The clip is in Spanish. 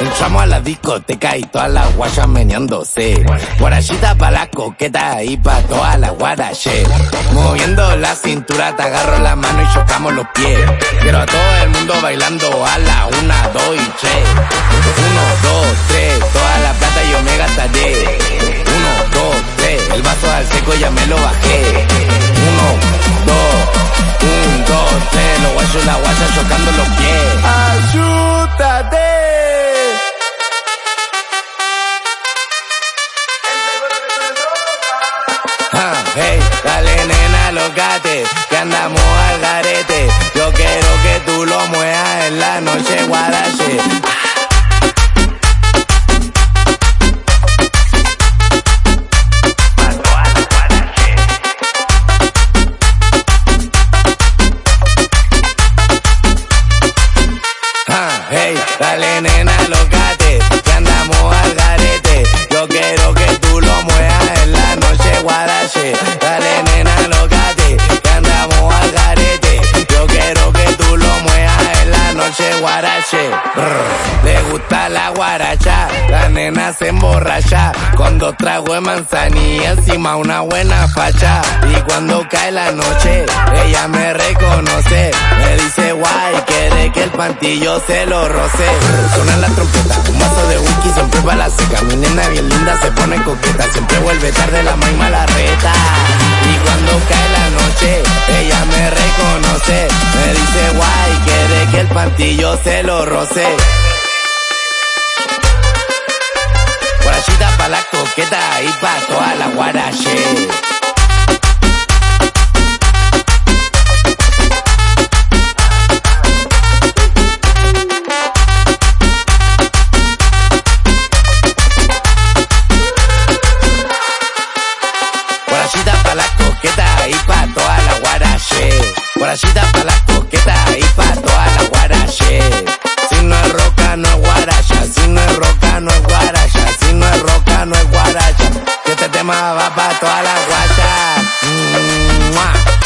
Entramos a la discoteca y todas las guayas meneándose. Guarachita pa' la coqueta y pa' todas las guarache. Moviendo la cintura, te agarro la mano y chocamos los pies. Quiero a todo el mundo bailando a la una, dos y tres. Uno, dos, tres, toda la plata yo me gastaré. Uno, dos, tres, el vaso al seco ya me lo bajé. Uno, dos, un, dos, tres, los guayos y la guaya chocando los pies. ¡Ayúdate! Hey, dale nena, locate, que andamos al garete. Yo quiero que tú lo muevas en la noche, guarache. Ah, hey, dale nena, locate, guarache. Le gusta la guaracha, la nena se emborracha. Con dos tragos de manzanilla, encima una buena facha. Y cuando cae la noche, ella me reconoce. Me dice, guay, quiere que el pantillo se lo roce. Suena la trompeta, un vaso de whisky siempre va la seca. Mi nena bien linda se pone coqueta, siempre vuelve tarde la maima la reta. Y cuando cae la noche, martillo se lo rocé. Guarachita pa' la coqueta y pa' toda la guarache. Guarachita pa' la coqueta y pa' toda la guarache. Guarachita pa' tema va pa' toda la guacha. Mm,